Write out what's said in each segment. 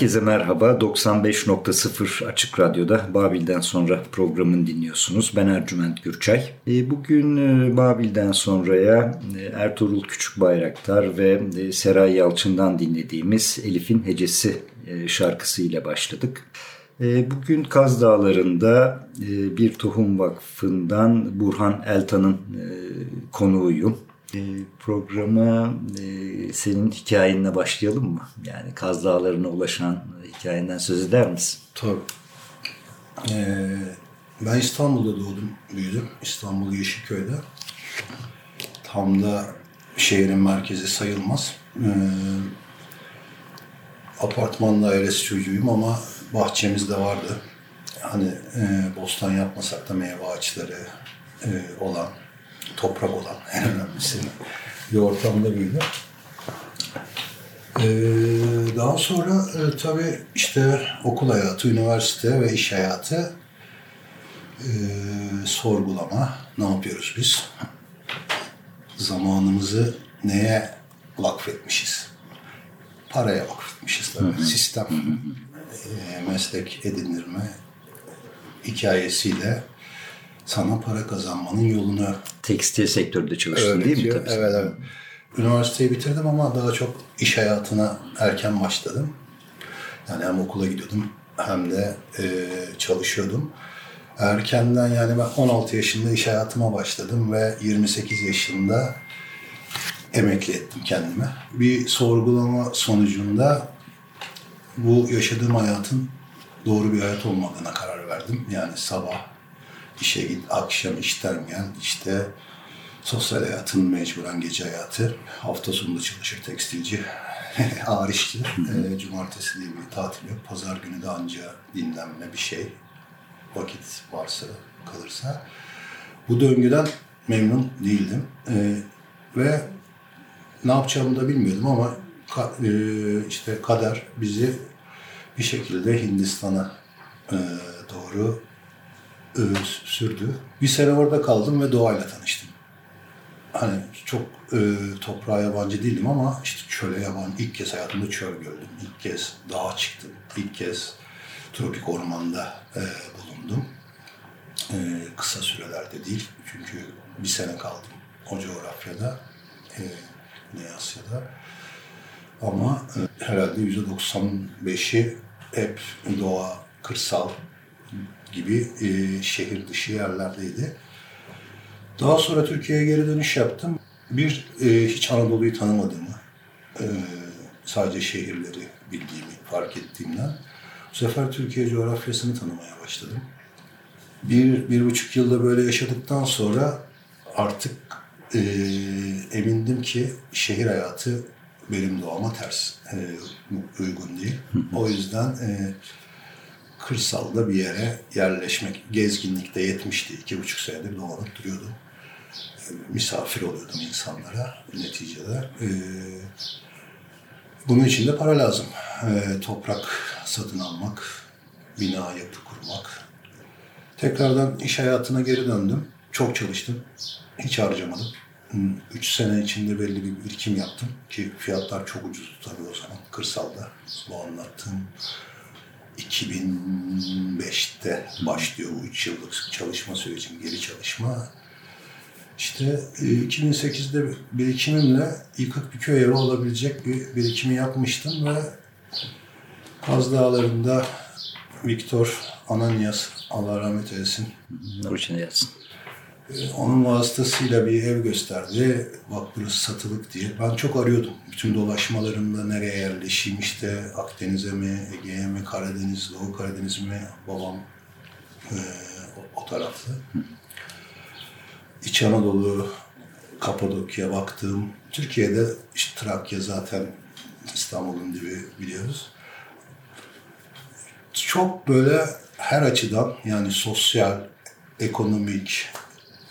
Herkese merhaba. 95.0 Açık Radyo'da Babil'den sonra programını dinliyorsunuz. Ben Ercüment Gürçay. E, bugün e, Babil'den sonraya e, Ertuğrul Küçükbayraktar ve Seray Yalçın'dan dinlediğimiz Elif'in Hecesi şarkısıyla başladık. Bugün Kaz Dağları'nda Bir Tohum Vakfı'ndan Burhan Eltan'ın konuğuyum. E, programa e, senin hikayenle başlayalım mı? Yani Kaz Dağları'na ulaşan hikayenden söz eder misin? Tabii. Ee, ben İstanbul'da doğdum, büyüdüm. İstanbul Yeşilköy'de. Tam da şehrin merkezi sayılmaz. Ee, apartman dairesi çocuğuyum ama bahçemiz de vardı. Hani e, bostan yapmasak da meyve ağaçları e, olan toprak olan en önemlisi bir ortamda büyüdüm. Ee, daha sonra e, tabii işte okul hayatı, üniversite ve iş hayatı e, sorgulama. Ne yapıyoruz biz? Zamanımızı neye vakfetmişiz? Paraya vakfetmişiz tabii. Sistem, e, meslek edinirme hikayesiyle sana para kazanmanın yolunu... Tekstil sektöründe çalıştın değil mi? Tabii evet, evet. Üniversiteyi bitirdim ama daha çok iş hayatına erken başladım. Yani hem okula gidiyordum hem de e, çalışıyordum. Erkenden yani ben 16 yaşında iş hayatıma başladım ve 28 yaşında emekli ettim kendime. Bir sorgulama sonucunda bu yaşadığım hayatın doğru bir hayat olmadığına karar verdim. Yani sabah işe git, akşam işten gel, işte sosyal hayatın mecburen gece hayatı. Hafta sonunda çalışır tekstilci, ağır işçi. e, cumartesi diye bir tatil yok. Pazar günü de anca dinlenme bir şey. Vakit varsa, kalırsa. Bu döngüden memnun değildim. E, ve ne yapacağımı da bilmiyordum ama ka, e, işte kader bizi bir şekilde Hindistan'a e, doğru e, sürdü. Bir sene orada kaldım ve doğayla tanıştım. Hani çok e, toprağa yabancı değilim ama işte çöle yabancı. İlk kez hayatımda çöl gördüm. İlk kez dağa çıktım. İlk kez tropik ormanda e, bulundum. E, kısa sürelerde değil. Çünkü bir sene kaldım o coğrafyada. E, Güney Asya'da. Ama e, herhalde %95'i hep doğa, kırsal, gibi e, şehir dışı yerlerdeydi. Daha sonra Türkiye'ye geri dönüş yaptım. Bir, e, hiç Anadolu'yu tanımadığımı, e, sadece şehirleri bildiğimi fark ettiğimden bu sefer Türkiye coğrafyasını tanımaya başladım. Bir, bir buçuk yılda böyle yaşadıktan sonra artık e, emindim ki şehir hayatı benim doğama ters, e, uygun değil. O yüzden e, kırsalda bir yere yerleşmek. Gezginlikte yetmişti. iki buçuk senedir dolanıp duruyordum. Misafir oluyordum insanlara neticede. Ee, bunun için de para lazım. Ee, toprak satın almak, bina yapı kurmak. Tekrardan iş hayatına geri döndüm. Çok çalıştım. Hiç harcamadım. Hmm, üç sene içinde belli bir birikim yaptım ki fiyatlar çok ucuzdu tabii o zaman kırsalda. Bu anlattığım 2005'te başlıyor bu 3 yıllık çalışma sürecim, geri çalışma. İşte 2008'de e, birikimimle yıkık bir köy evi olabilecek bir birikimi yapmıştım ve Kaz Dağları'nda Viktor Ananias, Allah rahmet eylesin. Nurçin yazsın. Ee, onun vasıtasıyla bir ev gösterdi. Bak burası satılık diye. Ben çok arıyordum. Bütün dolaşmalarımda nereye yerleşeyim işte Akdeniz'e mi, Ege'ye mi, Karadeniz, Doğu Karadeniz mi? Babam e, o, o tarafta. İç Anadolu, Kapadokya baktım. Türkiye'de işte Trakya zaten İstanbul'un dibi biliyoruz. Çok böyle her açıdan yani sosyal, ekonomik,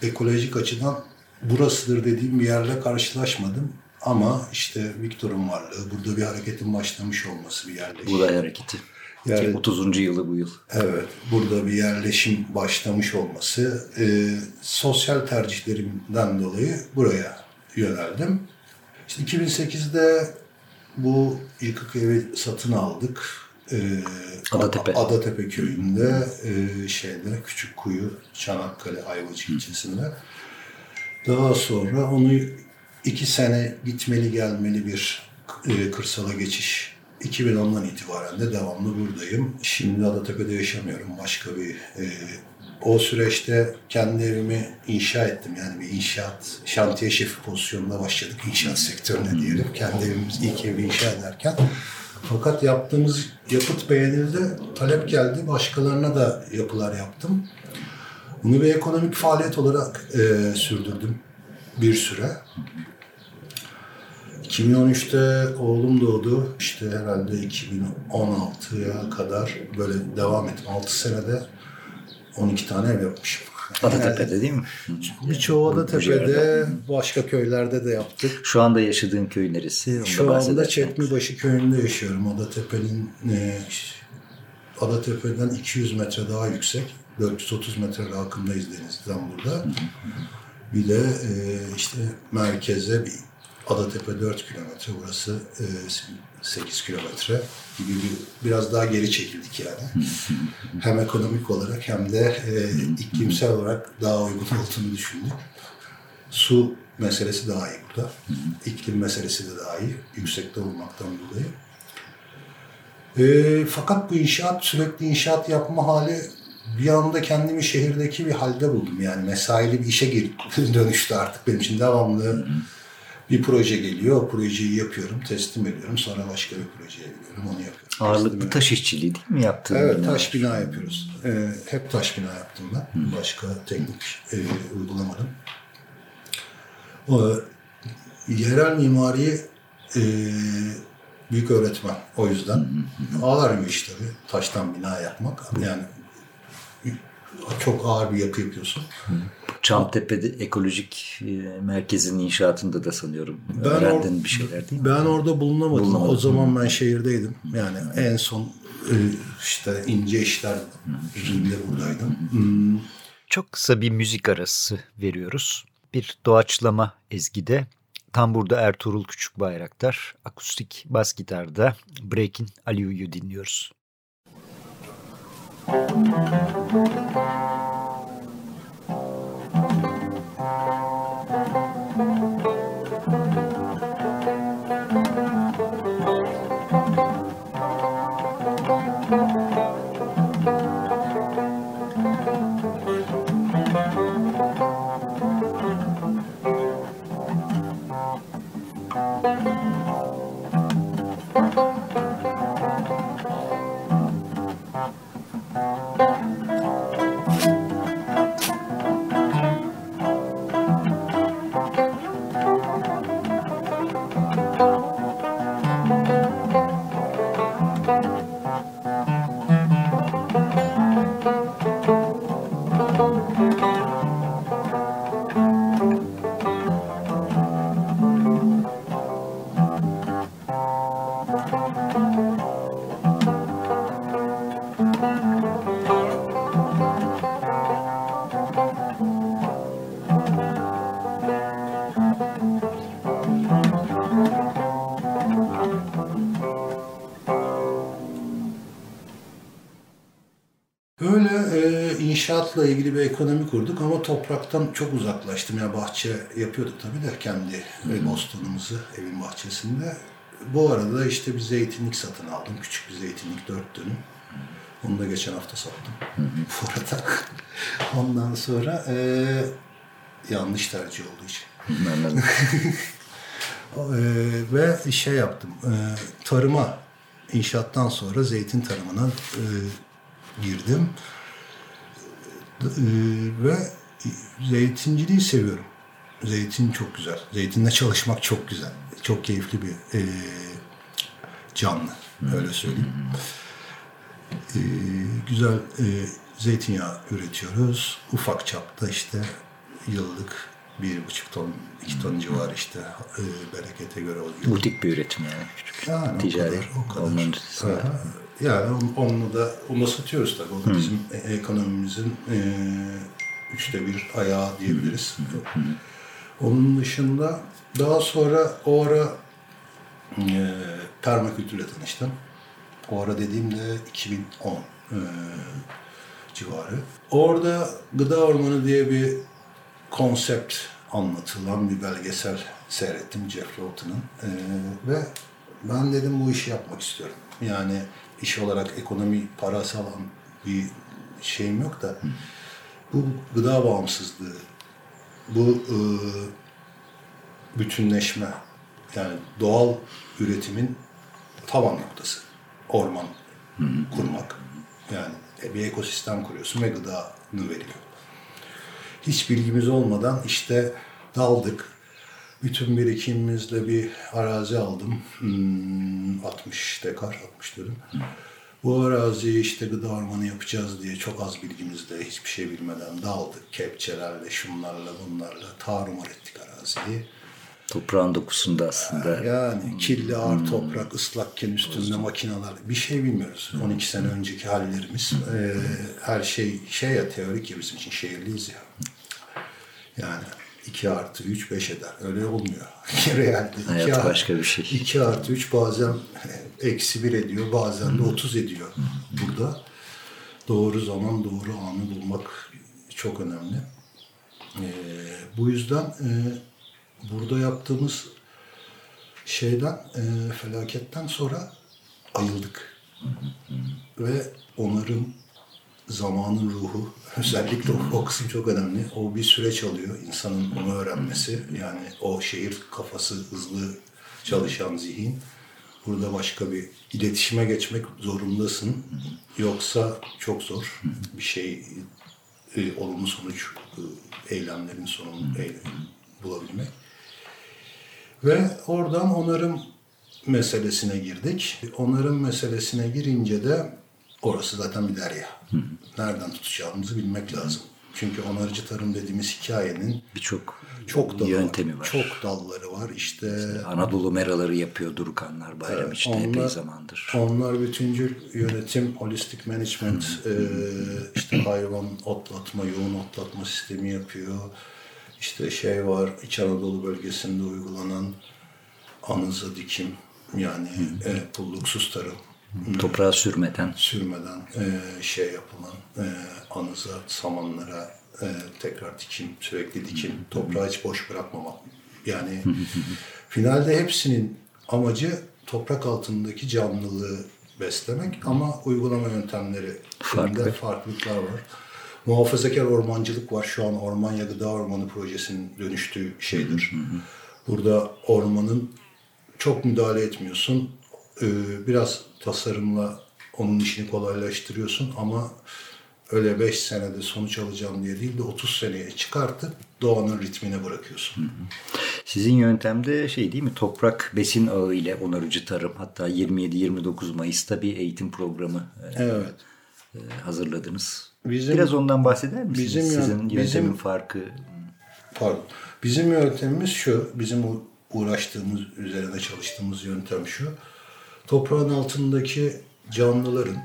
ekolojik açıdan burasıdır dediğim bir yerle karşılaşmadım. Ama işte Viktor'un varlığı, burada bir hareketin başlamış olması bir yerleşim. Buğday hareketi. Yani, 30. yılı bu yıl. Evet, burada bir yerleşim başlamış olması. E, sosyal tercihlerimden dolayı buraya yöneldim. İşte 2008'de bu yıkık evi satın aldık. Ee, Adatepe. Adatepe köyünde e, şeyde küçük kuyu Çanakkale Ayvacık ilçesinde. Daha sonra onu iki sene gitmeli gelmeli bir e, kırsala geçiş 2010'dan itibaren de devamlı buradayım. Şimdi Adatepe'de yaşamıyorum. Başka bir e, o süreçte kendi evimi inşa ettim. Yani bir inşaat, şantiye şefi pozisyonunda başladık inşaat sektörüne diyelim. Kendi evimiz ilk evi inşa ederken. Fakat yaptığımız yapıt beğenildi, talep geldi. Başkalarına da yapılar yaptım. Bunu bir ekonomik faaliyet olarak e, sürdürdüm bir süre. 2013'te oğlum doğdu. İşte herhalde 2016'ya kadar böyle devam ettim. 6 senede 12 tane ev yapmışım. Adatepe'de değil mi? Birçoğu Adatepe'de, başka köylerde de yaptık. Şu anda yaşadığın köy neresi? Onu Şu anda. Çetmibaşı köyünde yaşıyorum. Adatepe'nin e, Adatepe'den 200 metre daha yüksek. 430 metre rakımdayız denizden burada. Bir de e, işte merkeze bir Adatepe 4 kilometre, burası e, 8 kilometre gibi bir, biraz daha geri çekildik yani. hem ekonomik olarak hem de e, iklimsel olarak daha uygun olduğunu düşündük. Su meselesi daha iyi burada. İklim meselesi de daha iyi. Yüksekte olmaktan dolayı. E, fakat bu inşaat sürekli inşaat yapma hali bir anda kendimi şehirdeki bir halde buldum. Yani mesaili bir işe dönüştü artık benim için devamlı. Bir proje geliyor, o projeyi yapıyorum, teslim ediyorum. Sonra başka bir projeye gidiyorum, onu yapıyorum. Ağırlıklı taş işçiliği değil mi yaptığın? Evet, bina? taş bina yapıyoruz. Ee, hep taş bina yaptım ben. Başka teknik e, uygulamadım. O, yerel mimariyi e, büyük öğretmen o yüzden. Ağlar bir iş tabii. Taştan bina yapmak. Yani çok ağır bir yapı yapıyorsun. Çamtepe'de ekolojik e, merkezin inşaatında da sanıyorum Ben öğrendin or- bir şeyler değil mi? Ben orada bulunamadım. Bulunamadın. O zaman ben şehirdeydim. Yani en son e, işte ince işler de buradaydım. Hmm. Çok kısa bir müzik arası veriyoruz. Bir doğaçlama ezgide tam burada Ertuğrul Küçükbayraktar, akustik bas gitarda Breakin Aliyu'yu dinliyoruz. Böyle inşaatla ilgili bir ekonomi kurduk ama topraktan çok uzaklaştım. Ya bahçe yapıyorduk tabii de kendi bostanımızı evin bahçesinde. Bu arada işte bir zeytinlik satın aldım. Küçük bir zeytinlik dört dönüm. Onu da geçen hafta sattım. Bu arada. Ondan sonra e, yanlış tercih olduğu için. E, ve şey yaptım. E, tarıma inşaattan sonra zeytin tarımına e, girdim. E, ve zeytinciliği seviyorum. Zeytin çok güzel. Zeytinle çalışmak çok güzel. Çok keyifli bir e, canlı. Öyle söyleyeyim. E, güzel e, zeytinyağı üretiyoruz. Ufak çapta işte yıllık bir buçuk ton, iki ton civarı işte e, berekete göre oluyor. Butik bir üretim yani. Küçük. Yani Ticari o kadar, o kadar. olmanın. Yani on- onu da onu da satıyoruz tabii. O da bizim e- ekonomimizin e, üçte bir ayağı diyebiliriz. Onun dışında daha sonra o ara e, permakültürle tanıştım. O ara dediğimde 2010 e, civarı. Orada gıda ormanı diye bir konsept anlatılan bir belgesel seyrettim Jeff Lawton'ın. E, ve ben dedim bu işi yapmak istiyorum. Yani iş olarak ekonomi, para sağlam bir şeyim yok da bu gıda bağımsızlığı, bu e, bütünleşme yani doğal üretimin tavan noktası. Orman kurmak. Yani bir ekosistem kuruyorsun ve gıdanı veriyor. Hiç bilgimiz olmadan işte daldık. Bütün birikimimizle bir arazi aldım. Hmm, 60 dekar, 60 dönüm. Bu araziyi işte gıda ormanı yapacağız diye çok az bilgimizle, hiçbir şey bilmeden daldık. Kepçelerle, şunlarla, bunlarla tarumar ettik araziyi. Toprağın dokusunda aslında. Yani kirli ağır toprak, ıslakken üstünde makineler. Bir şey bilmiyoruz. 12 sene önceki hallerimiz. Ee, her şey şey ya teorik ya bizim için şehirliyiz ya. Yani 2 artı 3 5 eder. Öyle olmuyor. Realde iki Hayat artı- başka bir şey. 2 artı 3 bazen eksi 1 ediyor. Bazen de 30 ediyor. Burada doğru zaman doğru anı bulmak çok önemli. Ee, bu yüzden e, burada yaptığımız şeyden e, felaketten sonra ayıldık. Ve onarım zamanın ruhu özellikle o, kısım çok önemli. O bir süreç alıyor insanın onu öğrenmesi. Yani o şehir kafası hızlı çalışan zihin. Burada başka bir iletişime geçmek zorundasın. Yoksa çok zor bir şey e, olumlu sonuç e, eylemlerin sonunu eyle- bulabilmek. Ve oradan onarım meselesine girdik. Onarım meselesine girince de orası zaten bir derya. Nereden tutacağımızı bilmek lazım. Çünkü onarıcı tarım dediğimiz hikayenin Birçok çok dalı yöntemi var. Çok dalları var. İşte Anadolu meraları yapıyor Durukanlar bayram için epey zamandır. Onlar bütüncül yönetim, holistic management, e, işte hayvan otlatma, yoğun otlatma sistemi yapıyor. İşte şey var, İç Anadolu bölgesinde uygulanan anıza dikim yani e, pulluksuz tarım Toprağa sürmeden sürmeden e, şey yapılan e, anıza, samanlara e, tekrar dikim, sürekli dikim, toprağı hiç boş bırakmamak. Yani finalde hepsinin amacı toprak altındaki canlılığı beslemek ama uygulama yöntemleri Farklı. farklılıklar var. Muhafazakar ormancılık var. Şu an Ormanya Gıda Ormanı projesinin dönüştüğü şeydir. Burada ormanın çok müdahale etmiyorsun. Ee, biraz tasarımla onun işini kolaylaştırıyorsun ama öyle 5 senede sonuç alacağım diye değil de 30 seneye çıkartıp doğanın ritmine bırakıyorsun. Sizin yöntemde şey değil mi toprak besin ağı ile onarıcı tarım hatta 27-29 Mayıs'ta bir eğitim programı e, Evet. e, hazırladınız. Bizim- Biraz ondan bahseder misiniz? bizim yön- Sizin yöntemin bizim- farkı. Pardon. Bizim yöntemimiz şu, bizim uğraştığımız, üzerine çalıştığımız yöntem şu. Toprağın altındaki canlıların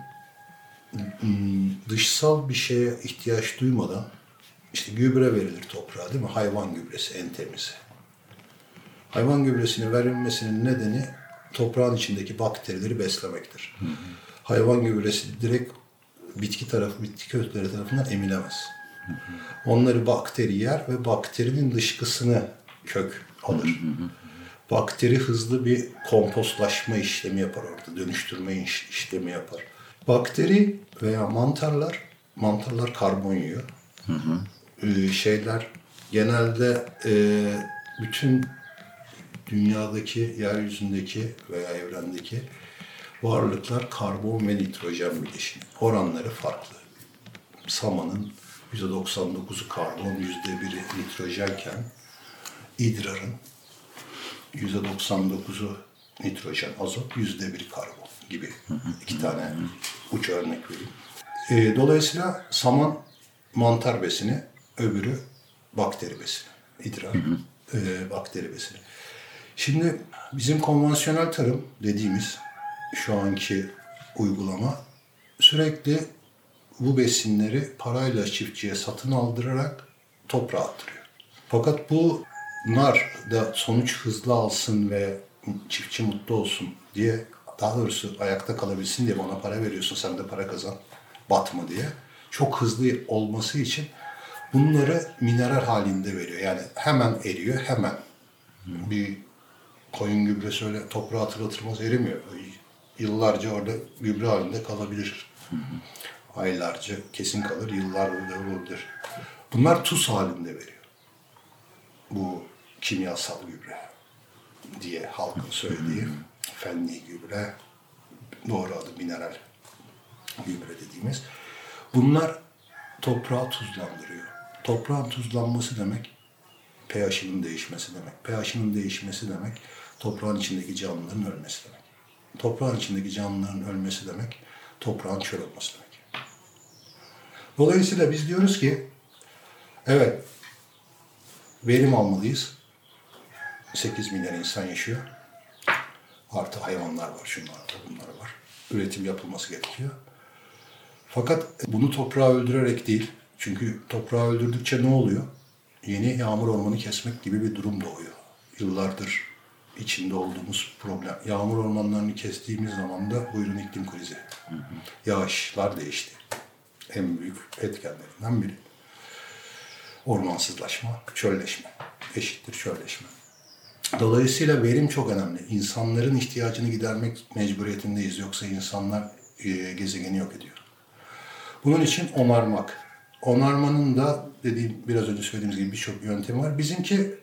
ım, dışsal bir şeye ihtiyaç duymadan işte gübre verilir toprağa değil mi? Hayvan gübresi en temizi. Hayvan gübresinin verilmesinin nedeni toprağın içindeki bakterileri beslemektir. Hayvan gübresi direkt bitki tarafı, bitki kökleri tarafından emilemez. Onları bakteri yer ve bakterinin dışkısını kök alır. Bakteri hızlı bir kompostlaşma işlemi yapar orada, dönüştürme iş- işlemi yapar. Bakteri veya mantarlar, mantarlar karbon yiyor. Ee, şeyler genelde e, bütün dünyadaki, yeryüzündeki veya evrendeki varlıklar karbon ve nitrojen bileşimi. Oranları farklı. Samanın %99'u karbon, %1'i nitrojenken idrarın %99'u nitrojen, azot, %1'i karbon gibi iki tane uç örnek vereyim. Ee, dolayısıyla saman mantar besini, öbürü bakteri besini. İdrar, e, bakteri besini. Şimdi bizim konvansiyonel tarım dediğimiz şu anki uygulama sürekli bu besinleri parayla çiftçiye satın aldırarak toprağa attırıyor. Fakat bunlar da sonuç hızlı alsın ve çiftçi mutlu olsun diye daha doğrusu ayakta kalabilsin diye ona para veriyorsun sen de para kazan batma diye. Çok hızlı olması için bunları mineral halinde veriyor. Yani hemen eriyor hemen. Bir koyun gübresi öyle toprağa atır atırmaz erimiyor. Yıllarca orada gübre halinde kalabilir. Aylarca kesin kalır, yıllarca olabilir. Bunlar tuz halinde veriyor. Bu kimyasal gübre diye halkın söylediği fenli gübre, doğru adı mineral gübre dediğimiz. Bunlar toprağı tuzlandırıyor. Toprağın tuzlanması demek pH'inin değişmesi demek. pH'inin değişmesi demek toprağın içindeki canlıların ölmesi demek. Toprağın içindeki canlıların ölmesi demek toprağın çöl olması demek. Dolayısıyla biz diyoruz ki evet verim almalıyız. 8 milyar insan yaşıyor. Artı hayvanlar var, şunlar var, bunlar var. Üretim yapılması gerekiyor. Fakat bunu toprağı öldürerek değil. Çünkü toprağı öldürdükçe ne oluyor? Yeni yağmur ormanı kesmek gibi bir durum doğuyor. Yıllardır içinde olduğumuz problem. Yağmur ormanlarını kestiğimiz zaman da buyurun iklim krizi. Yağışlar değişti. En büyük etkenlerinden biri. Ormansızlaşma, çölleşme. Eşittir çölleşme. Dolayısıyla verim çok önemli. İnsanların ihtiyacını gidermek mecburiyetindeyiz. Yoksa insanlar e, gezegeni yok ediyor. Bunun için onarmak. Onarmanın da dediğim biraz önce söylediğimiz gibi birçok yöntemi var. Bizimki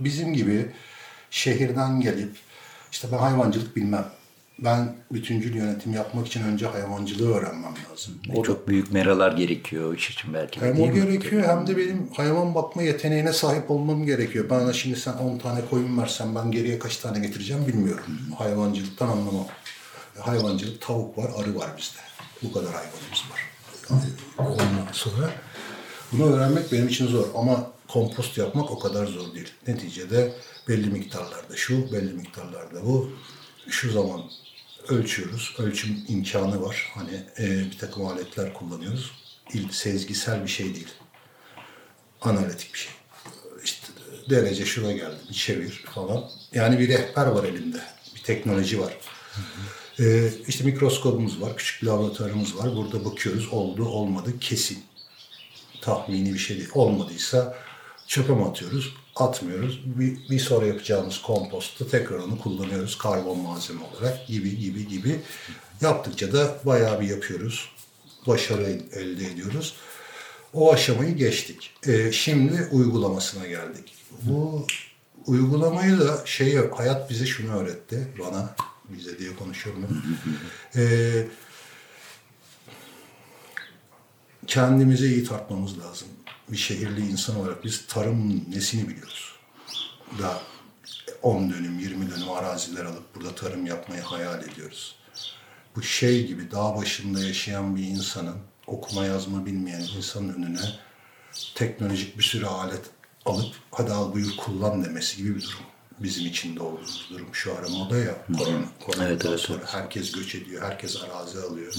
bizim gibi şehirden gelip işte ben hayvancılık bilmem. Ben bütüncül yönetim yapmak için önce hayvancılığı öğrenmem lazım. O çok büyük meralar gerekiyor iş için belki. Hem o mi? gerekiyor hem de benim hayvan bakma yeteneğine sahip olmam gerekiyor. Bana şimdi sen 10 tane koyun versen ben geriye kaç tane getireceğim bilmiyorum. Hayvancılıktan anlamam. Hayvancılık tavuk var, arı var bizde. Bu kadar hayvanımız var. Ondan sonra bunu öğrenmek benim için zor ama kompost yapmak o kadar zor değil. Neticede belli miktarlarda şu, belli miktarlarda bu. Şu zaman ölçüyoruz. Ölçüm imkanı var. Hani e, bir takım aletler kullanıyoruz. İl, sezgisel bir şey değil. Analitik bir şey. İşte derece şuna geldi, bir çevir falan. Yani bir rehber var elimde. Bir teknoloji var. Ee, işte mikroskopumuz var, küçük bir laboratuvarımız var. Burada bakıyoruz, oldu, olmadı, kesin. Tahmini bir şey değil. Olmadıysa çöpe mi atıyoruz? Atmıyoruz. Bir, bir sonra yapacağımız komposta tekrar onu kullanıyoruz karbon malzeme olarak gibi gibi gibi. Yaptıkça da bayağı bir yapıyoruz. Başarı el- elde ediyoruz. O aşamayı geçtik. Ee, şimdi uygulamasına geldik. Bu uygulamayı da şey. Hayat bize şunu öğretti. Bana bize diye konuşuyorum. Ee, kendimize iyi tartmamız lazım. Bir şehirli insan olarak biz tarım nesini biliyoruz. Da 10 dönüm, 20 dönüm araziler alıp burada tarım yapmayı hayal ediyoruz. Bu şey gibi dağ başında yaşayan bir insanın, okuma yazma bilmeyen insanın önüne teknolojik bir sürü alet alıp hadi al buyur kullan demesi gibi bir durum. Bizim içinde olduğumuz durum. Şu ara moda ya. Korona, koronadan Evet, evet, sonra herkes göç ediyor, herkes arazi alıyor.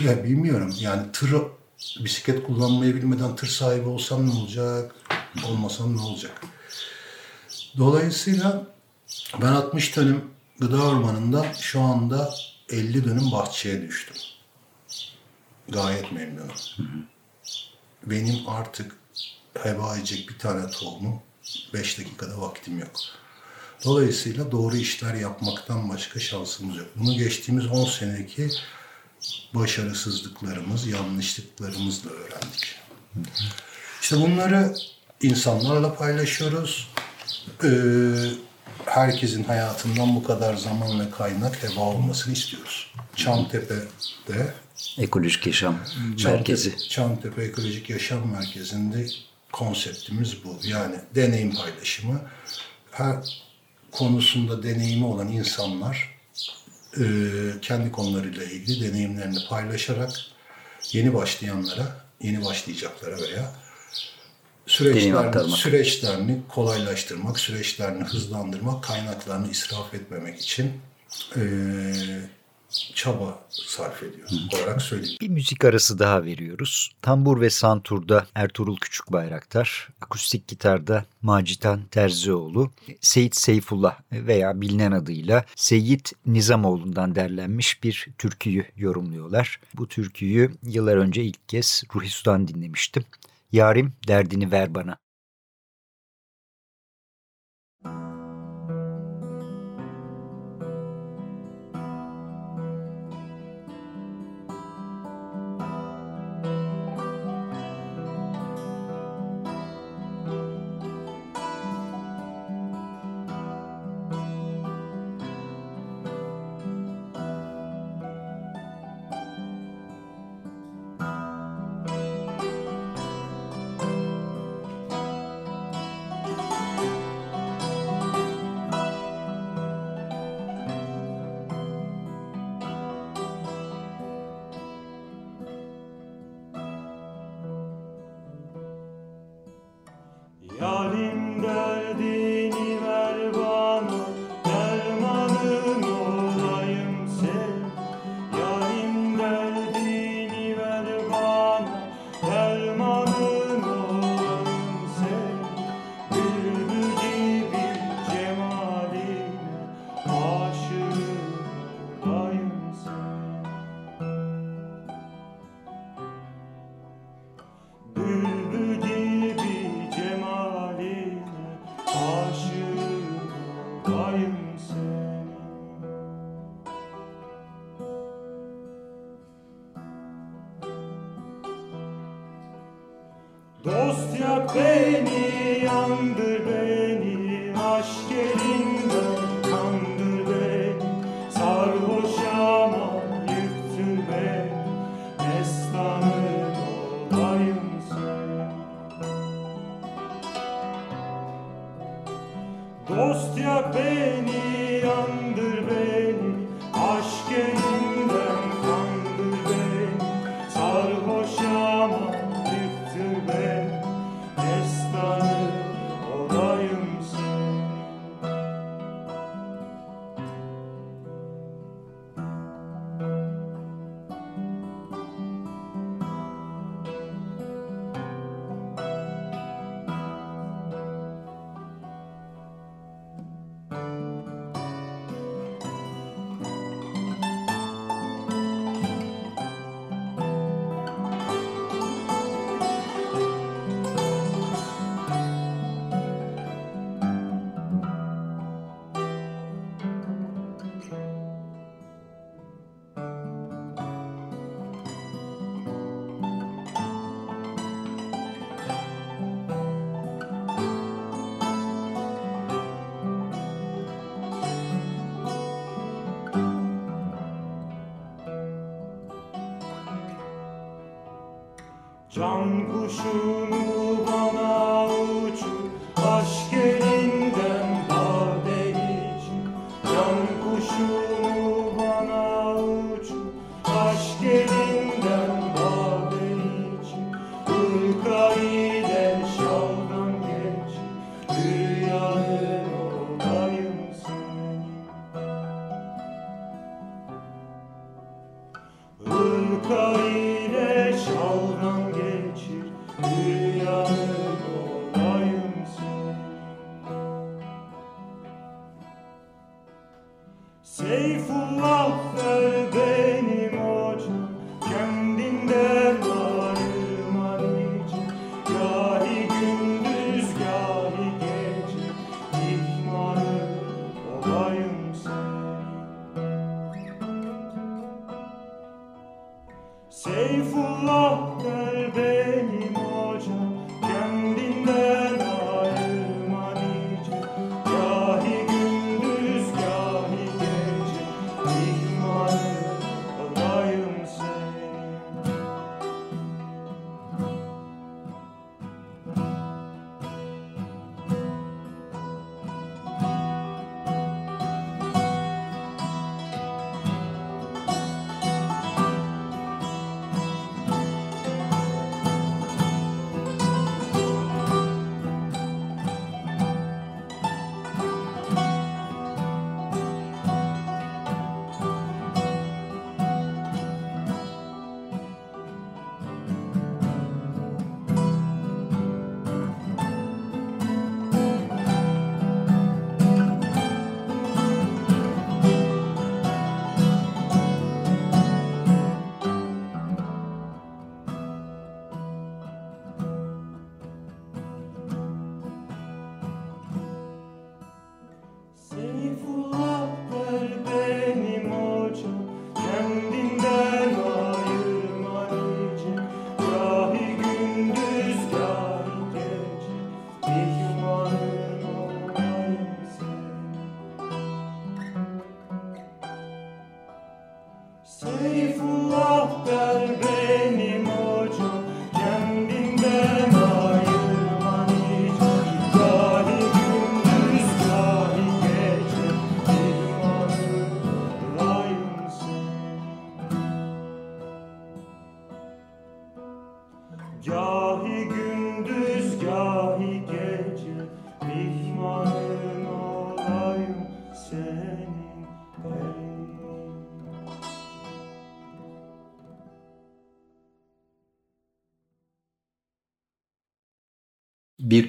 Ya bilmiyorum yani tır bisiklet kullanmayı bilmeden tır sahibi olsam ne olacak? Olmasam ne olacak? Dolayısıyla ben 60 dönüm gıda ormanından şu anda 50 dönüm bahçeye düştüm. Gayet memnunum. Benim artık heba edecek bir tane tohumum 5 dakikada vaktim yok. Dolayısıyla doğru işler yapmaktan başka şansımız yok. Bunu geçtiğimiz 10 seneki başarısızlıklarımız, yanlışlıklarımızla öğrendik. İşte bunları insanlarla paylaşıyoruz. Ee, herkesin hayatından bu kadar zaman ve kaynak heba olmasını istiyoruz. Çamtepe'de Ekolojik Yaşam Merkezi. Çamtepe, Çamtepe Ekolojik Yaşam Merkezi'nde konseptimiz bu. Yani deneyim paylaşımı. Her konusunda deneyimi olan insanlar e, kendi konularıyla ilgili deneyimlerini paylaşarak yeni başlayanlara, yeni başlayacaklara veya süreçlerini, süreçlerini kolaylaştırmak, süreçlerini hızlandırmak, kaynaklarını israf etmemek için e, çaba sarf ediyor olarak söyleyeyim. Bir müzik arası daha veriyoruz. Tambur ve santurda Ertuğrul Küçükbayraktar, akustik gitarda Macitan Terzioğlu, Seyit Seyfullah veya bilinen adıyla Seyit Nizamoğlu'ndan derlenmiş bir türküyü yorumluyorlar. Bu türküyü yıllar önce ilk kez Ruhi Sudan dinlemiştim. Yarim derdini ver bana. Sankushu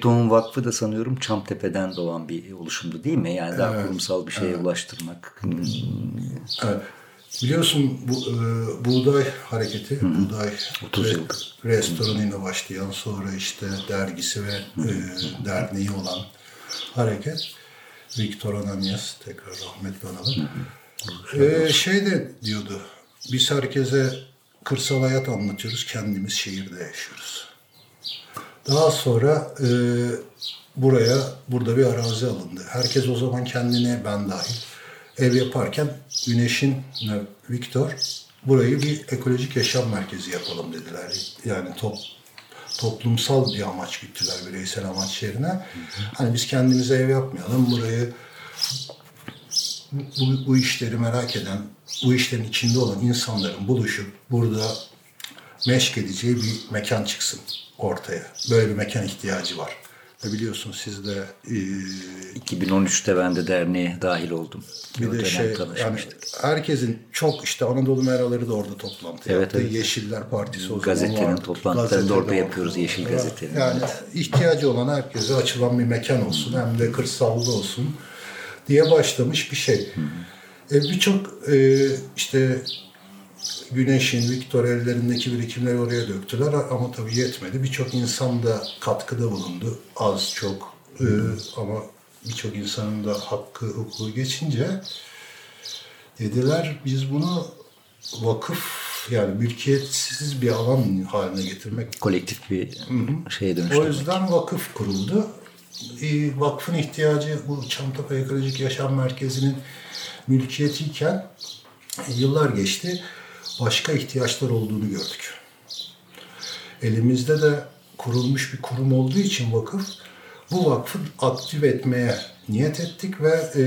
Tohum Vakfı da sanıyorum Çamtepe'den doğan bir oluşumdu değil mi? Yani daha kurumsal bir şeye ulaştırmak. Hmm, Evet. Biliyorsun bu e, buğday hareketi, buğday 30 re- restoranıyla başlayan sonra işte dergisi ve e, derneği olan hareket. Viktor Ananias tekrar rahmetli analım. E, şey de diyordu. Biz herkese kırsal hayat anlatıyoruz. Kendimiz şehirde yaşıyoruz. Daha sonra e, buraya, burada bir arazi alındı. Herkes o zaman kendine, ben dahil, ev yaparken Güneş'in ve Viktor burayı bir ekolojik yaşam merkezi yapalım dediler. Yani top, toplumsal bir amaç güttüler bireysel amaç yerine. Hani biz kendimize ev yapmayalım, burayı bu, bu işleri merak eden, bu işlerin içinde olan insanların buluşup burada meşk edeceği bir mekan çıksın ortaya. Böyle bir mekan ihtiyacı var. Ve biliyorsun siz de e, 2013'te ben de derneğe dahil oldum. bir O de şey yani herkesin çok işte Anadolu meraları da orada toplantı Evet, yaptı. evet. Yeşiller Partisi o zaman Gazetenin vardı. toplantılarını da orada yapıyoruz. Yeşil Gazete'nin. Yani ihtiyacı olan herkese açılan bir mekan olsun hem de kırsalda olsun diye başlamış bir şey. E, Birçok e, işte Güneş'in, Viktor ellerindeki birikimleri oraya döktüler ama tabii yetmedi. Birçok insan da katkıda bulundu. Az çok e, ama birçok insanın da hakkı, hukuku geçince dediler biz bunu vakıf yani mülkiyetsiz bir alan haline getirmek Kolektif bir şeye o dönüştü. yüzden vakıf kuruldu. Ee, Vakfın ihtiyacı bu Çamtepe Ekolojik Yaşam Merkezi'nin mülkiyetiyken yıllar geçti. Başka ihtiyaçlar olduğunu gördük. Elimizde de kurulmuş bir kurum olduğu için vakıf bu vakfı aktif etmeye niyet ettik ve e,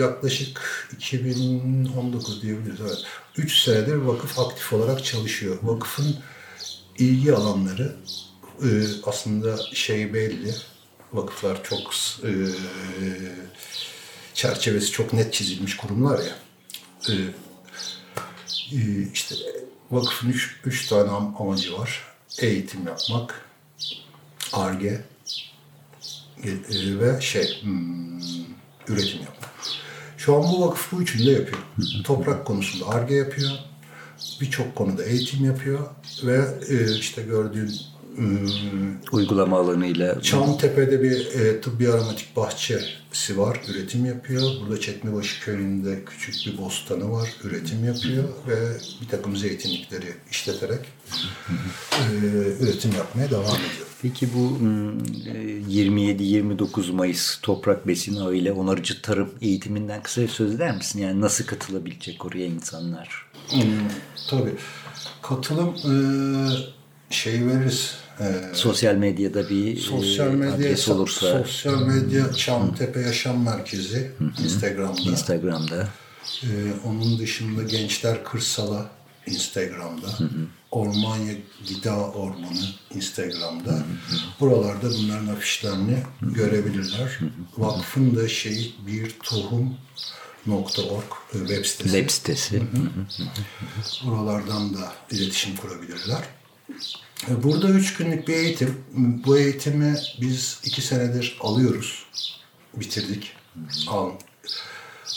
yaklaşık 2019 diyebiliriz. Evet. 3 senedir vakıf aktif olarak çalışıyor. Vakıfın ilgi alanları e, aslında şey belli. Vakıflar çok e, çerçevesi çok net çizilmiş kurumlar ya. E, işte vakıfın üç, üç tane am- amacı var. Eğitim yapmak, ARGE e, ve şey hmm, üretim yapmak. Şu an bu vakıf bu üçünü de yapıyor. Toprak konusunda ARGE yapıyor. Birçok konuda eğitim yapıyor ve e, işte gördüğün Uygulama alanıyla Çamtepe'de bir e, tıbbi aromatik bahçesi var, üretim yapıyor. Burada Çekmebaşı köyünde küçük bir bostanı var, üretim yapıyor ve bir takım zeytinlikleri işleterek e, üretim yapmaya devam ediyor. Peki bu hmm, e, 27-29 Mayıs Toprak Besin Ağı ile onarıcı tarım eğitiminden kısa söz eder misin? Yani nasıl katılabilecek oraya insanlar? Hmm, tabii. Katılım e, şey veririz. E, Sosyal medyada bir sosyal e, medya adres olursa sosyal medya Çamtepe Yaşam Merkezi Instagram'da. Instagram'da. Ee, onun dışında Gençler Kırsala Instagram'da. Ormanya Gıda Ormanı Instagram'da. Buralarda bunların afişlerini görebilirler. Vakfın da şey bir tohum.org web sitesi. Web sitesi. Hı hı. Buralardan da iletişim kurabilirler. E, Burada üç günlük bir eğitim. Bu eğitimi biz iki senedir alıyoruz. Bitirdik. Al.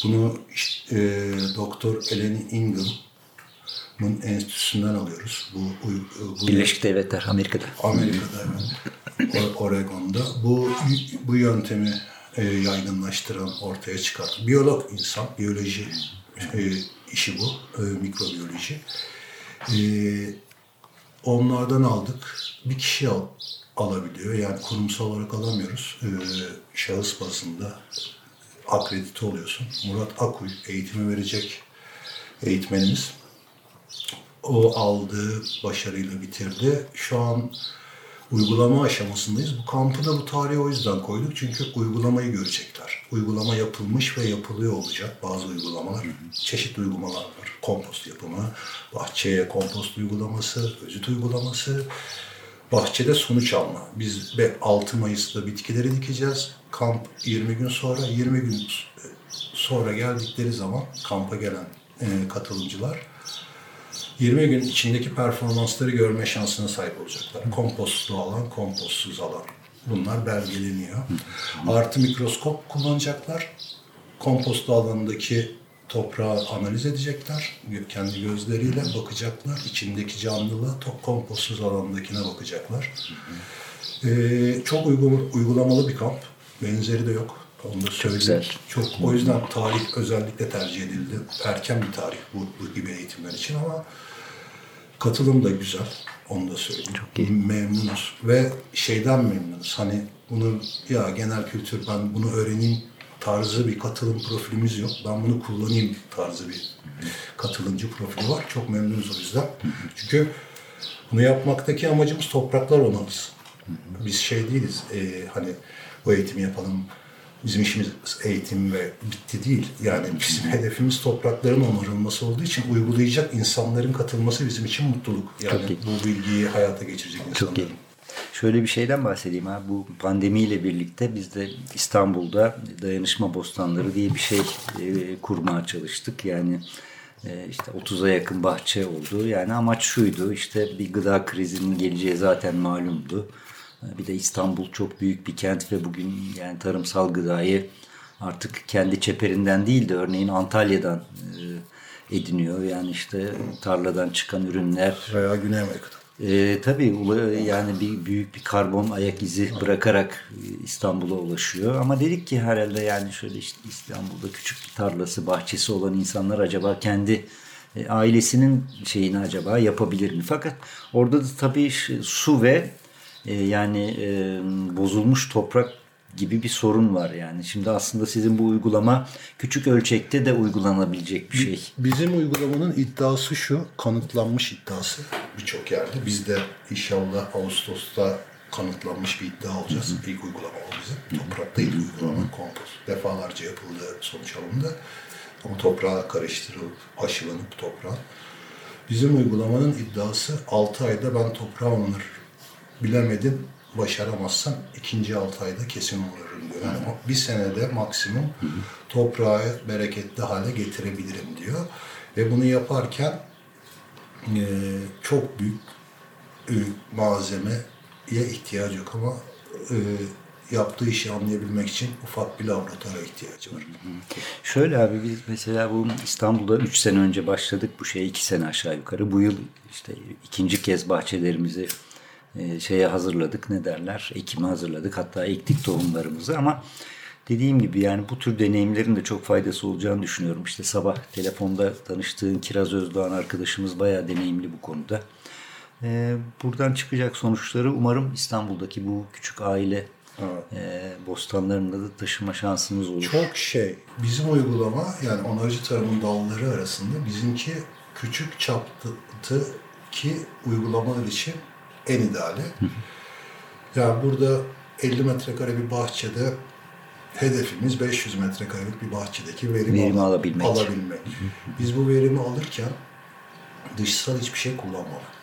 Bunu işte, e, Doktor Eleni Ingham'ın enstitüsünden alıyoruz. Bu, uy- bu Birleşik Devletler Amerika'da. Amerika'da, evet. Oregon'da. Bu bu yöntemi e, yaygınlaştıran, ortaya çıkartan. Biyolog insan, biyoloji e, işi bu, e, mikrobiyoloji. E, onlardan aldık. Bir kişi al, alabiliyor. Yani kurumsal olarak alamıyoruz. E, şahıs bazında akredite oluyorsun. Murat Akuy eğitimi verecek eğitmenimiz. O aldığı başarıyla bitirdi. Şu an uygulama aşamasındayız. Bu kampı da bu tarihe o yüzden koyduk. Çünkü uygulamayı görecekler. Uygulama yapılmış ve yapılıyor olacak bazı uygulamalar. Çeşitli uygulamalar var. Kompost yapımı, bahçeye kompost uygulaması, özüt uygulaması, bahçede sonuç alma. Biz ve 6 Mayıs'ta bitkileri dikeceğiz. Kamp 20 gün sonra, 20 gün sonra geldikleri zaman kampa gelen e, katılımcılar 20 gün içindeki performansları görme şansına sahip olacaklar. Kompostlu alan, kompostsuz alan. Bunlar belgeleniyor. Artı mikroskop kullanacaklar. Kompost alanındaki toprağı analiz edecekler. Kendi gözleriyle bakacaklar. İçindeki canlılığa, to- kompostsuz alandakine bakacaklar. Ee, çok uygulamalı bir kamp. Benzeri de yok. Onu da söyleyeyim. güzel. Çok, o yüzden tarih özellikle tercih edildi. Erken bir tarih bu, bu gibi eğitimler için ama katılım da güzel. Onu da söyleyeyim. Çok iyi. Memnunuz. Ve şeyden memnunuz. Hani bunu ya genel kültür ben bunu öğreneyim tarzı bir katılım profilimiz yok. Ben bunu kullanayım tarzı bir katılımcı profili var. Çok memnunuz o yüzden. Çünkü bunu yapmaktaki amacımız topraklar onarılsın. Biz şey değiliz. e, hani bu eğitimi yapalım. Bizim işimiz eğitim ve bitti değil. Yani bizim hedefimiz toprakların onarılması olduğu için uygulayacak insanların katılması bizim için mutluluk. Yani Çok bu bilgiyi hayata geçirecek insanların. Çok iyi. Şöyle bir şeyden bahsedeyim ha. Bu pandemiyle birlikte biz de İstanbul'da dayanışma bostanları diye bir şey e, kurmaya çalıştık. Yani e, işte 30'a yakın bahçe oldu. Yani amaç şuydu. işte bir gıda krizinin geleceği zaten malumdu. Bir de İstanbul çok büyük bir kent ve bugün yani tarımsal gıdayı artık kendi çeperinden değil de örneğin Antalya'dan e, ediniyor. Yani işte tarladan çıkan ürünler Veya Güney Amerika'da. e, tabii yani bir büyük bir karbon ayak izi bırakarak e, İstanbul'a ulaşıyor. Ama dedik ki herhalde yani şöyle işte İstanbul'da küçük bir tarlası, bahçesi olan insanlar acaba kendi e, ailesinin şeyini acaba yapabilir mi? Fakat orada da tabii su ve e, yani e, bozulmuş toprak gibi bir sorun var yani. Şimdi aslında sizin bu uygulama küçük ölçekte de uygulanabilecek bir şey. Bizim uygulamanın iddiası şu, kanıtlanmış iddiası birçok yerde. Biz de inşallah Ağustos'ta kanıtlanmış bir iddia alacağız. İlk uygulama o bizim. Toprakta ilk uygulama kompost. Defalarca yapıldı, sonuç alındı. Ama toprağa karıştırılıp, aşılanıp toprağa. Bizim uygulamanın iddiası 6 ayda ben toprağı onarır. Bilemedin, başaramazsan ikinci 6 ayda kesin onarırım diyor. Yani bir senede maksimum toprağı bereketli hale getirebilirim diyor. Ve bunu yaparken e, çok büyük e, malzemeye ihtiyacı yok ama e, yaptığı işi anlayabilmek için ufak bir laboratuvara ihtiyacı var. Şöyle abi biz mesela bu İstanbul'da 3 sene önce başladık bu şeye 2 sene aşağı yukarı. Bu yıl işte ikinci kez bahçelerimizi e, şeye hazırladık ne derler ekime hazırladık hatta ektik tohumlarımızı ama dediğim gibi yani bu tür deneyimlerin de çok faydası olacağını düşünüyorum. İşte sabah telefonda tanıştığın Kiraz Özdoğan arkadaşımız bayağı deneyimli bu konuda. E, buradan çıkacak sonuçları umarım İstanbul'daki bu küçük aile e, bostanlarında da taşıma şansımız olur. Çok şey. Bizim uygulama yani onarıcı tarımın dalları arasında bizimki küçük çaptaki uygulamalar için en ideali. yani burada 50 metrekare bir bahçede hedefimiz 500 metrekarelik bir bahçedeki verimi, Verimi al- alabilmek. alabilmek. Biz bu verimi alırken dışsal hiçbir şey kullanmadan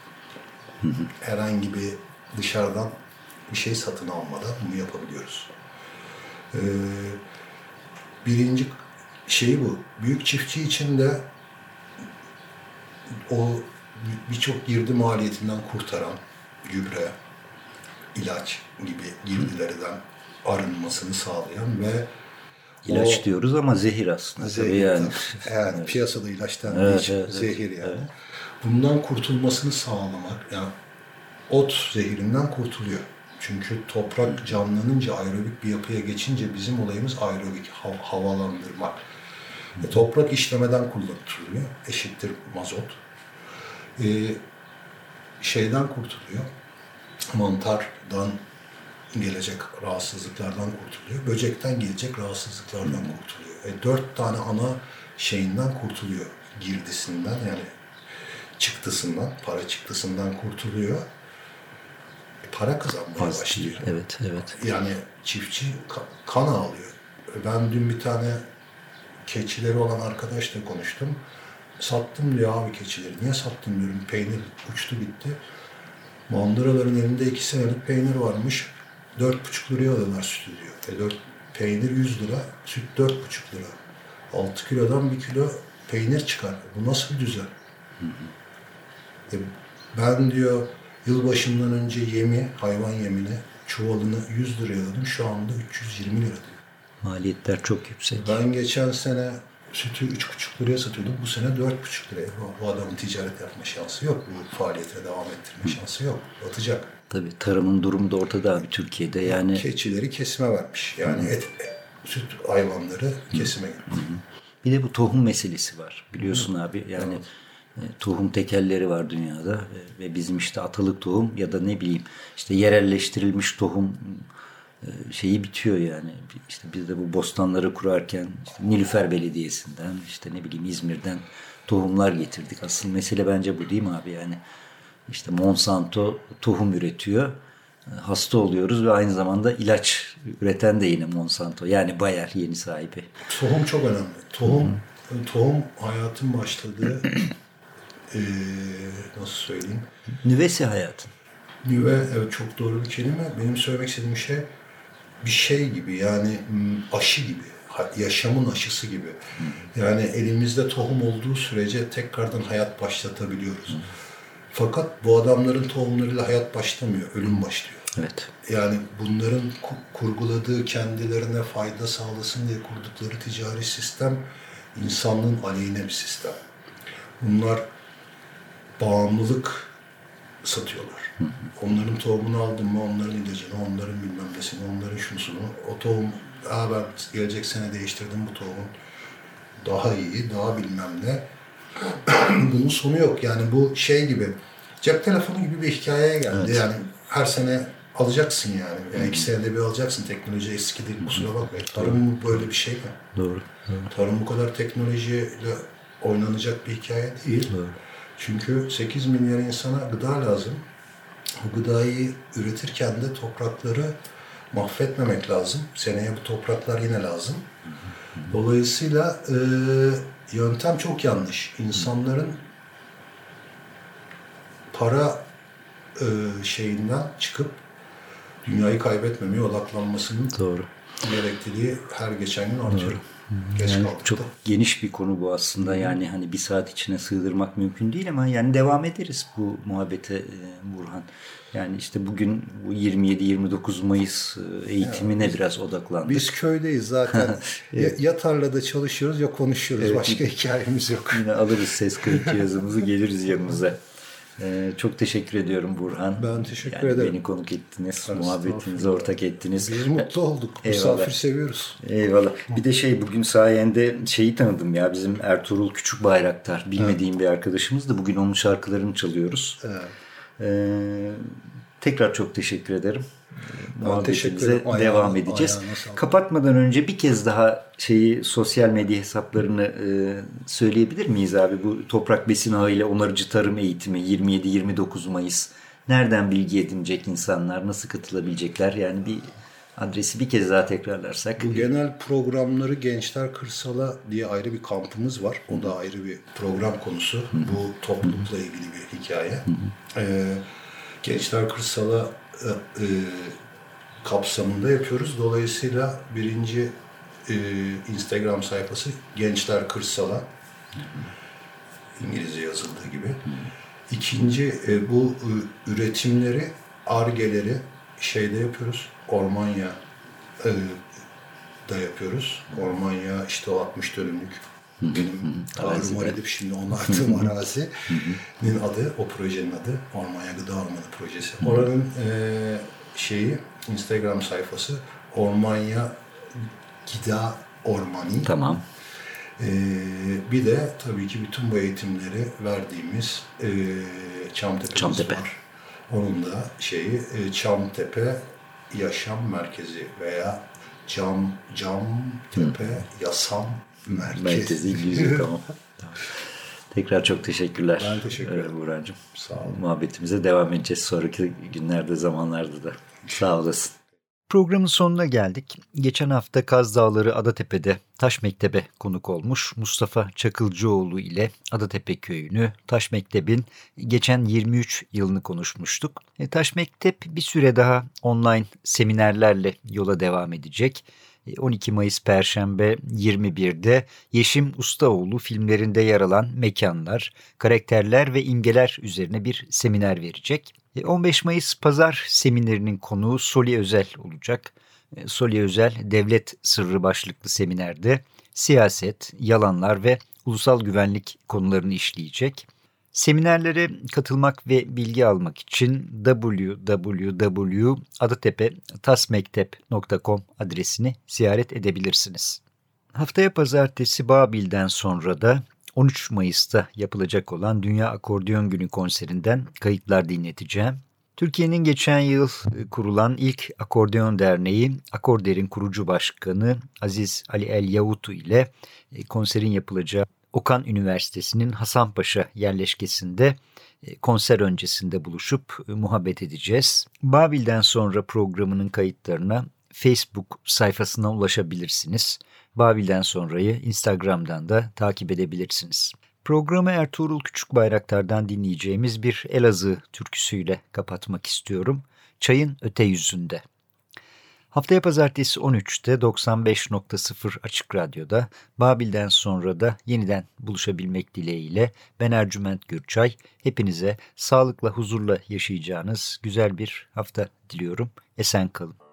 herhangi bir dışarıdan bir şey satın almadan bunu yapabiliyoruz. Ee, birinci şey bu. Büyük çiftçi için de o birçok girdi maliyetinden kurtaran gübre, ilaç gibi girdilerden arınmasını sağlayan ve İlaç o- diyoruz ama zehir aslında. Zehir yani. Yani piyasada ilaç dendiği Evet, için evet, evet. zehir yani. Bundan kurtulmasını sağlamak yani ot zehirinden kurtuluyor. Çünkü toprak canlanınca aerobik bir yapıya geçince bizim olayımız aerobik hav- havalandırmak. E, toprak işlemeden kullanılıyor. Eşittir mazot. E, şeyden kurtuluyor. Mantardan gelecek rahatsızlıklardan kurtuluyor. Böcekten gelecek rahatsızlıklardan kurtuluyor. E, dört tane ana şeyinden kurtuluyor. Girdisinden yani çıktısından, para çıktısından kurtuluyor. E, para kazanmaya Fazla başlıyor. Evet, evet. Yani çiftçi ka- kan ağlıyor. Ben dün bir tane keçileri olan arkadaşla konuştum. Sattım diyor abi keçileri. Niye sattın diyorum. Peynir uçtu gitti. Mandıraların elinde iki senelik peynir varmış. Dört buçuk liraya alıyorlar sütü diyor. E dört, peynir 100 lira, süt dört buçuk lira. Altı kilodan bir kilo peynir çıkar. Bu nasıl bir düzen? E, ben diyor yılbaşından önce yemi, hayvan yemini çuvalını 100 liraya alıyordum. Şu anda 320 lira diyor. Maliyetler çok yüksek. Ben geçen sene sütü 3,5 liraya satıyordum. Bu sene 4,5 liraya. Bu, bu adamın ticaret yapma şansı yok. Bu faaliyetine devam ettirme şansı yok. Batacak. Tabii tarımın durumu da ortada abi Türkiye'de. Yani Keçileri kesime vermiş. Yani et, süt hayvanları kesime gitmiş. bir de bu tohum meselesi var. Biliyorsun abi yani e, tohum tekelleri var dünyada e, ve bizim işte atalık tohum ya da ne bileyim işte yerelleştirilmiş tohum şeyi bitiyor yani. İşte biz de bu bostanları kurarken işte Nilüfer Belediyesi'nden işte ne bileyim İzmir'den tohumlar getirdik. Asıl mesele bence bu değil mi abi yani? İşte Monsanto tohum üretiyor. E, Hasta oluyoruz ve aynı zamanda ilaç üreten de yine Monsanto. Yani Bayer yeni sahibi. Tohum çok önemli. Tohum tohum hayatın başladığı eee, nasıl söyleyeyim? Nüvesi hayatın. Nüve evet çok doğru bir kelime. Benim söylemek istediğim şey bir şey gibi yani aşı gibi. Yaşamın aşısı gibi. Yani elimizde tohum olduğu sürece tekrardan hayat başlatabiliyoruz. Fakat bu adamların tohumlarıyla hayat başlamıyor, ölüm başlıyor. Evet. Yani bunların ku- kurguladığı kendilerine fayda sağlasın diye kurdukları ticari sistem insanlığın aleyhine bir sistem. Bunlar bağımlılık satıyorlar. Onların tohumunu aldın mı, onların ilacını, onların bilmem nesini, onların şunusunu. O tohum, Aa ben gelecek sene değiştirdim bu tohumun. Daha iyi, daha bilmem ne. Bunun sonu yok. Yani bu şey gibi, cep telefonu gibi bir hikayeye geldi. Yani her sene alacaksın yani. yani iki senede bir alacaksın. Teknoloji eski değil, kusura bakmayın. Tarım böyle bir şey mi? Doğru. Tarım bu kadar teknolojiyle oynanacak bir hikaye değil. Çünkü 8 milyar insana gıda lazım. Bu gıdayı üretirken de toprakları mahvetmemek lazım. Seneye bu topraklar yine lazım. Dolayısıyla e, yöntem çok yanlış. İnsanların para e, şeyinden çıkıp dünyayı kaybetmemeye odaklanmasının Doğru. gerekliliği her geçen gün artıyor. Geç Yani çok geniş bir konu bu aslında. Yani hani bir saat içine sığdırmak mümkün değil ama yani devam ederiz bu muhabbete e, Burhan. Yani işte bugün bu 27-29 Mayıs e, eğitimine biraz odaklandık. Biz köydeyiz zaten. ya, ya tarlada çalışıyoruz ya konuşuyoruz. Başka hikayemiz yok. Yine alırız ses kayıt cihazımızı geliriz yanınıza. Ee, çok teşekkür ediyorum Burhan. Ben teşekkür Yani ederim. Beni konuk ettiniz, muhabbetinize ortak ettiniz. Biz mutlu olduk. Eyvallah. Misafir seviyoruz. Eyvallah. Bir de şey bugün sayende şeyi tanıdım ya bizim Ertuğrul Küçük Bayraktar bilmediğim bir arkadaşımız da bugün onun şarkılarını çalıyoruz. Ee, tekrar çok teşekkür ederim. Ben teşekkür ederim. Ayağına- devam edeceğiz. ayağına. Kapatmadan önce bir kez daha şeyi sosyal medya hesaplarını e, söyleyebilir miyiz abi? Bu Toprak Besin Ağı ile Onarıcı Tarım Eğitimi 27-29 Mayıs. Nereden bilgi edinecek insanlar? Nasıl katılabilecekler? Yani bir adresi bir kez daha tekrarlarsak. Bu genel programları Gençler Kırsala diye ayrı bir kampımız var. O da ayrı bir program konusu. Bu toplulukla ilgili bir hikaye. Ee, Gençler Kırsala e, e, kapsamında yapıyoruz. Dolayısıyla birinci e, Instagram sayfası Gençler Kırsala. İngilizce yazıldığı gibi. İkinci e, bu e, üretimleri, argeleri şeyde yapıyoruz. Ormanya e, da yapıyoruz. Ormanya işte o 60 dönümlük benim taarruma edip şimdi onarttığım arazinin adı, o projenin adı Ormanya Gıda Ormanı Projesi. Oranın e, şeyi, Instagram sayfası Ormanya Gıda Ormanı. Tamam. Ee, bir de tabii ki bütün bu eğitimleri verdiğimiz e, Çamtepe'miz Çamtepe. var. Onun da şeyi e, Çamtepe Yaşam Merkezi veya Cam Camtepe Yasam Merkezi. Merkezi İngilizce tamam. Tamam. Tekrar çok teşekkürler. Ben teşekkür ederim. Ee, Burhan'cığım. Sağ olun. Muhabbetimize devam edeceğiz sonraki günlerde, zamanlarda da. Sağ olasın. Programın sonuna geldik. Geçen hafta Kaz Dağları Adatepe'de Taş Mektebe konuk olmuş Mustafa Çakılcıoğlu ile Adatepe Köyü'nü, Taş Mekteb'in geçen 23 yılını konuşmuştuk. E, Taş Mektep bir süre daha online seminerlerle yola devam edecek. E, 12 Mayıs Perşembe 21'de Yeşim Ustaoğlu filmlerinde yer alan mekanlar, karakterler ve imgeler üzerine bir seminer verecek. 15 Mayıs Pazar seminerinin konuğu Soli Özel olacak. Soli Özel Devlet Sırrı başlıklı seminerde siyaset, yalanlar ve ulusal güvenlik konularını işleyecek. Seminerlere katılmak ve bilgi almak için www.adatepe.tasmektep.com adresini ziyaret edebilirsiniz. Haftaya pazartesi Babil'den sonra da 13 Mayıs'ta yapılacak olan Dünya Akordeon Günü konserinden kayıtlar dinleteceğim. Türkiye'nin geçen yıl kurulan ilk Akordeon Derneği Akorder'in kurucu başkanı Aziz Ali El Yavutu ile konserin yapılacağı Okan Üniversitesi'nin Hasanpaşa yerleşkesinde e, konser öncesinde buluşup e, muhabbet edeceğiz. Babil'den sonra programının kayıtlarına Facebook sayfasına ulaşabilirsiniz. Babil'den sonrayı Instagram'dan da takip edebilirsiniz. Programı Ertuğrul Küçükbayraktar'dan dinleyeceğimiz bir Elazığ türküsüyle kapatmak istiyorum. Çayın Öte Yüzünde. Haftaya pazartesi 13'te 95.0 Açık Radyo'da Babil'den sonra da yeniden buluşabilmek dileğiyle ben Ercüment Gürçay. Hepinize sağlıkla huzurla yaşayacağınız güzel bir hafta diliyorum. Esen kalın.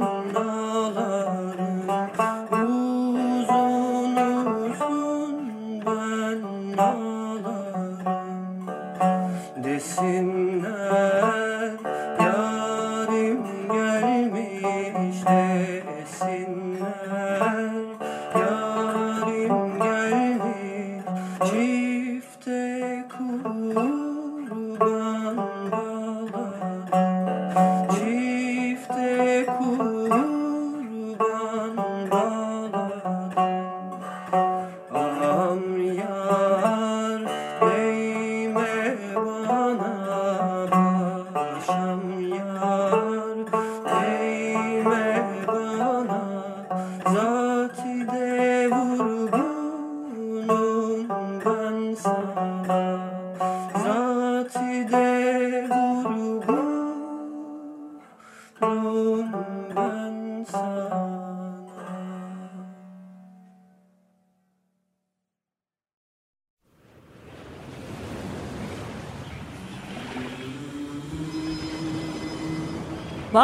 Oh.